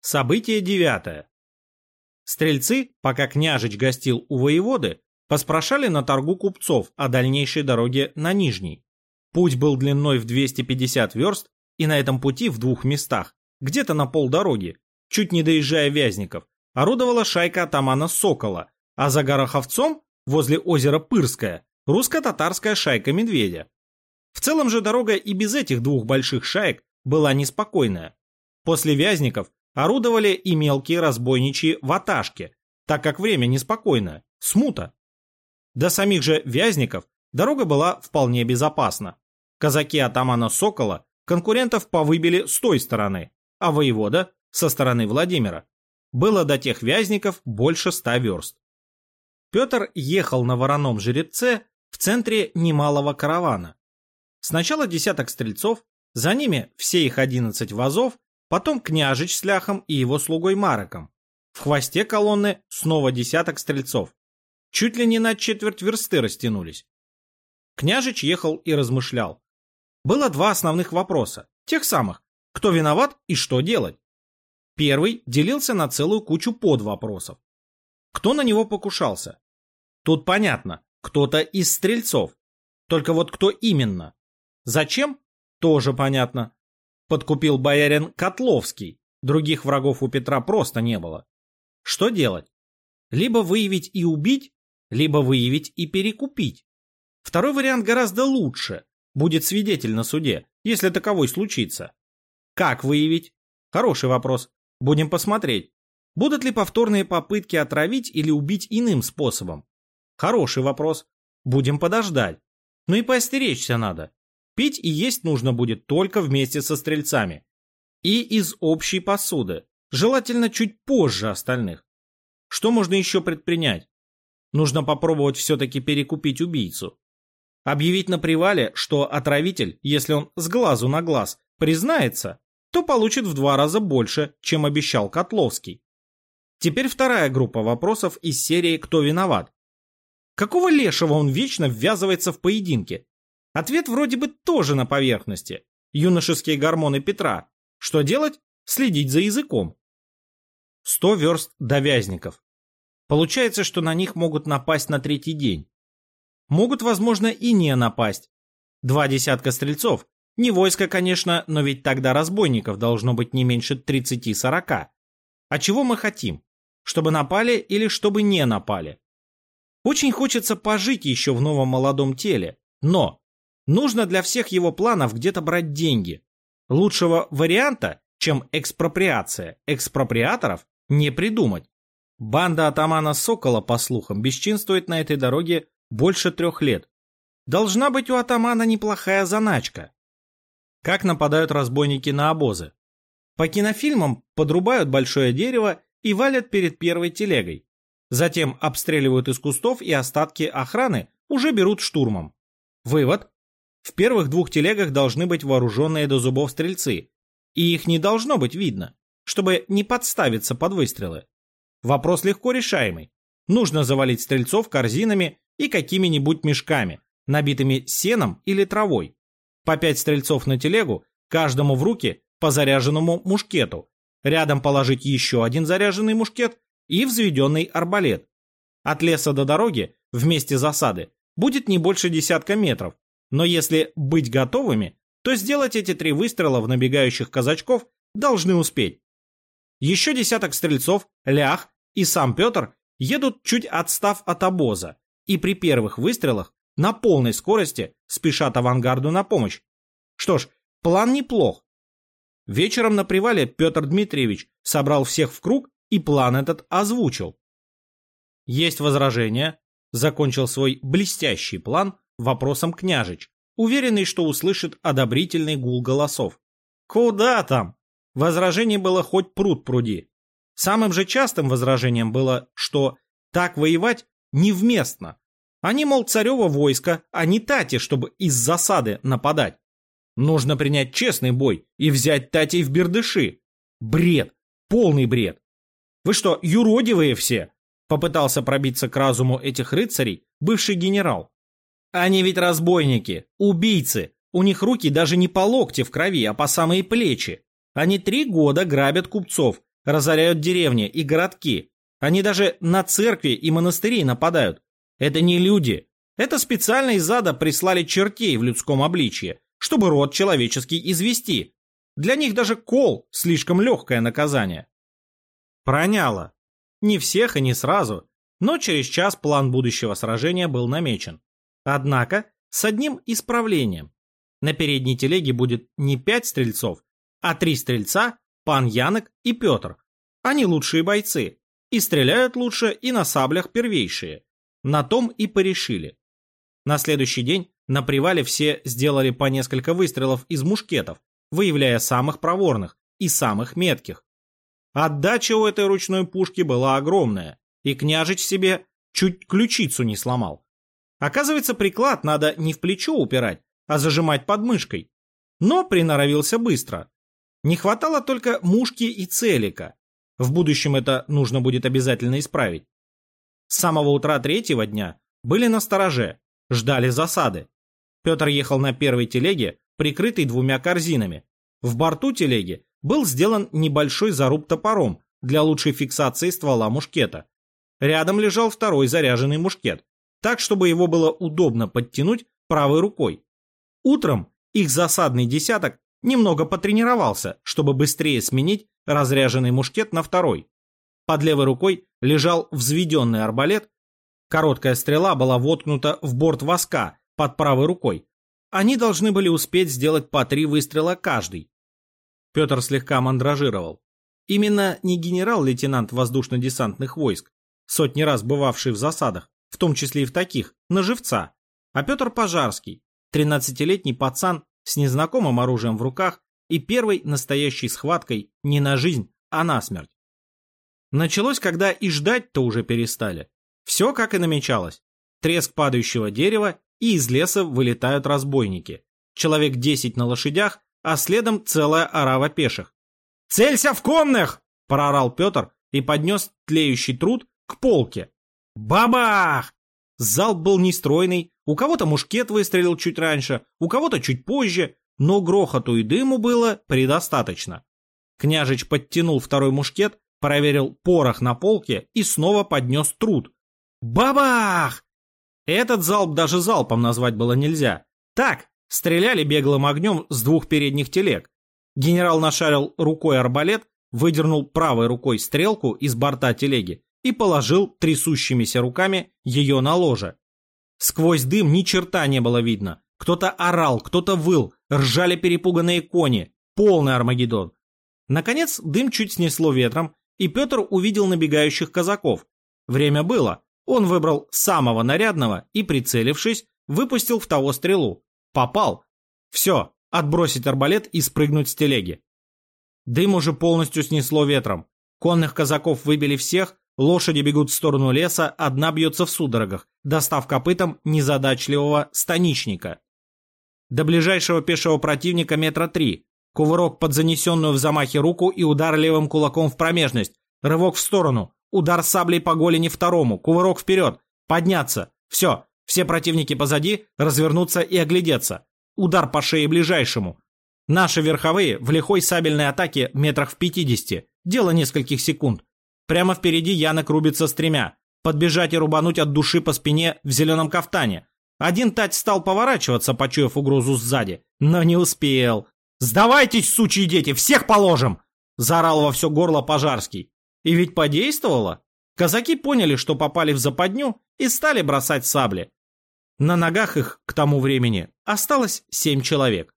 Событие девятое. Стрельцы, пока княжич гостил у воеводы, поспрашали на торгу купцов о дальнейшей дороге на Нижний. Путь был длиной в 250 верст, и на этом пути в двух местах, где-то на полдороги, чуть не доезжая Вязников, орудовала шайка атамана Сокола, а за Гороховцом, возле озера Пырское, русско-татарская шайка Медведя. В целом же дорога и без этих двух больших шаек была неспокойная. После Вязников орудовали и мелкие разбойничьи ваташки, так как время неспокойное, смута. До самих же Вязников дорога была вполне безопасна. Казаки атамана Сокола конкурентов повыбили с той стороны, а воевода – со стороны Владимира. Было до тех Вязников больше ста верст. Петр ехал на вороном жеребце в центре немалого каравана. Сначала десяток стрельцов, за ними все их одиннадцать вазов, потом княжич с ляхом и его слугой Мароком. В хвосте колонны снова десяток стрельцов. Чуть ли не на четверть версты растянулись. Княжич ехал и размышлял. Было два основных вопроса, тех самых, кто виноват и что делать. Первый делился на целую кучу подвопросов. Кто на него покушался? Тут понятно, кто-то из стрельцов. Только вот кто именно? Зачем? Тоже понятно. Подкупил боярин Котловский. Других врагов у Петра просто не было. Что делать? Либо выявить и убить, либо выявить и перекупить. Второй вариант гораздо лучше. Будет свидетель на суде, если таковой случится. Как выявить? Хороший вопрос. Будем посмотреть. Будут ли повторные попытки отравить или убить иным способом? Хороший вопрос. Будем подождать. Ну и поостеречься надо. Пить и есть нужно будет только вместе со стрельцами. И из общей посуды. Желательно чуть позже остальных. Что можно еще предпринять? Нужно попробовать все-таки перекупить убийцу. Объявить на привале, что отравитель, если он с глазу на глаз признается, то получит в два раза больше, чем обещал Котловский. Теперь вторая группа вопросов из серии «Кто виноват?». Какого лешего он вечно ввязывается в поединки? Ответ вроде бы тоже на поверхности. Юношеские гормоны Петра. Что делать? Следить за языком. Сто верст до Вязников. Получается, что на них могут напасть на третий день. Могут, возможно, и не напасть. Два десятка стрельцов. Не войско, конечно, но ведь тогда разбойников должно быть не меньше 30-40. А чего мы хотим? Чтобы напали или чтобы не напали? Очень хочется пожить еще в новом молодом теле, но нужно для всех его планов где-то брать деньги. Лучшего варианта, чем экспроприация экспроприаторов, не придумать. Банда атамана Сокола, по слухам, бесчинствует на этой дороге больше трех лет. Должна быть у атамана неплохая заначка. Как нападают разбойники на обозы? По кинофильмам подрубают большое дерево и валят перед первой телегой. Затем обстреливают из кустов и остатки охраны уже берут штурмом. Вывод. В первых двух телегах должны быть вооруженные до зубов стрельцы, и их не должно быть видно, чтобы не подставиться под выстрелы. Вопрос легко решаемый. Нужно завалить стрельцов корзинами и какими-нибудь мешками, набитыми сеном или травой. По пять стрельцов на телегу, каждому в руки по заряженному мушкету. Рядом положить еще один заряженный мушкет и взведенный арбалет. От леса до дороги, вместе засады, будет не больше десятка метров. Но если быть готовыми, то сделать эти три выстрела в набегающих казачков должны успеть. Еще десяток стрельцов, лях и сам Петр едут чуть отстав от обоза и при первых выстрелах на полной скорости спешат авангарду на помощь. Что ж, план неплох. Вечером на привале Петр Дмитриевич собрал всех в круг и план этот озвучил. Есть возражения, закончил свой блестящий план вопросом княжич, уверенный, что услышит одобрительный гул голосов. Куда там? Возражений было хоть пруд пруди. Самым же частым возражением было, что так воевать невместно. Они, мол, царево войско, а не Тати, чтобы из засады нападать. Нужно принять честный бой и взять Татей в бердыши. Бред, полный бред. Вы что, юродивые все? Попытался пробиться к разуму этих рыцарей бывший генерал. Они ведь разбойники, убийцы. У них руки даже не по локте в крови, а по самые плечи. Они три года грабят купцов, разоряют деревни и городки. Они даже на церкви и монастыри нападают. Это не люди. Это специально из ада прислали чертей в людском обличье, чтобы род человеческий извести. Для них даже кол – слишком легкое наказание. Проняло. Не всех и не сразу, но через час план будущего сражения был намечен. Однако с одним исправлением. На передней телеге будет не пять стрельцов, а три стрельца, пан Янок и Петр. Они лучшие бойцы. И стреляют лучше, и на саблях первейшие. На том и порешили. На следующий день на привале все сделали по несколько выстрелов из мушкетов, выявляя самых проворных и самых метких. Отдача у этой ручной пушки была огромная, и княжич себе чуть ключицу не сломал. Оказывается, приклад надо не в плечо упирать, а зажимать под мышкой. Но приноровился быстро. Не хватало только мушки и целика. В будущем это нужно будет обязательно исправить. С самого утра третьего дня были на стороже, ждали засады. Петр ехал на первой телеге, прикрытой двумя корзинами. В борту телеги был сделан небольшой заруб топором для лучшей фиксации ствола мушкета. Рядом лежал второй заряженный мушкет, так, чтобы его было удобно подтянуть правой рукой. Утром их засадный десяток немного потренировался, чтобы быстрее сменить разряженный мушкет на второй. Под левой рукой лежал взведенный арбалет, короткая стрела была воткнута в борт воска под правой рукой. Они должны были успеть сделать по три выстрела каждый. Петр слегка мандражировал. Именно не генерал-лейтенант воздушно-десантных войск, сотни раз бывавший в засадах, в том числе и в таких, на живца, а Петр Пожарский, 13-летний пацан с незнакомым оружием в руках и первой настоящей схваткой не на жизнь, а на смерть. Началось, когда и ждать-то уже перестали. Все как и намечалось. Треск падающего дерева, и из леса вылетают разбойники. Человек 10 на лошадях, а следом целая орава пеших. «Целься в конных!» – проорал Петр и поднес тлеющий труд к полке. Бабах! Залп был нестройный, у кого-то мушкет выстрелил чуть раньше, у кого-то чуть позже, но грохоту и дыму было предостаточно. Княжич подтянул второй мушкет, проверил порох на полке и снова поднес труд. Бабах! Этот залп даже залпом назвать было нельзя. Так, стреляли беглым огнем с двух передних телег. Генерал нашарил рукой арбалет, выдернул правой рукой стрелку из борта телеги и положил трясущимися руками ее на ложе. Сквозь дым ни черта не было видно. Кто-то орал, кто-то выл, ржали перепуганные кони. Полный Армагеддон. Наконец дым чуть снесло ветром, и Петр увидел набегающих казаков. Время было. Он выбрал самого нарядного и, прицелившись, выпустил в того стрелу. Попал. Все, отбросить арбалет и спрыгнуть с телеги. Дым уже полностью снесло ветром. Конных казаков выбили всех, Лошади бегут в сторону леса, одна бьется в судорогах, достав копытом незадачливого станичника. До ближайшего пешего противника метра три. Кувырок под занесенную в замахе руку и удар левым кулаком в промежность. Рывок в сторону. Удар саблей по голени второму. Кувырок вперед. Подняться. Все. Все противники позади. Развернуться и оглядеться. Удар по шее ближайшему. Наши верховые в лихой сабельной атаке метрах в пятидесяти. Дело нескольких секунд. Прямо впереди Янок рубится с тремя. Подбежать и рубануть от души по спине в зеленом кафтане. Один тать стал поворачиваться, почуяв угрозу сзади, но не успел. «Сдавайтесь, сучьи дети, всех положим!» Заорал во все горло Пожарский. И ведь подействовало. Казаки поняли, что попали в западню и стали бросать сабли. На ногах их к тому времени осталось семь человек.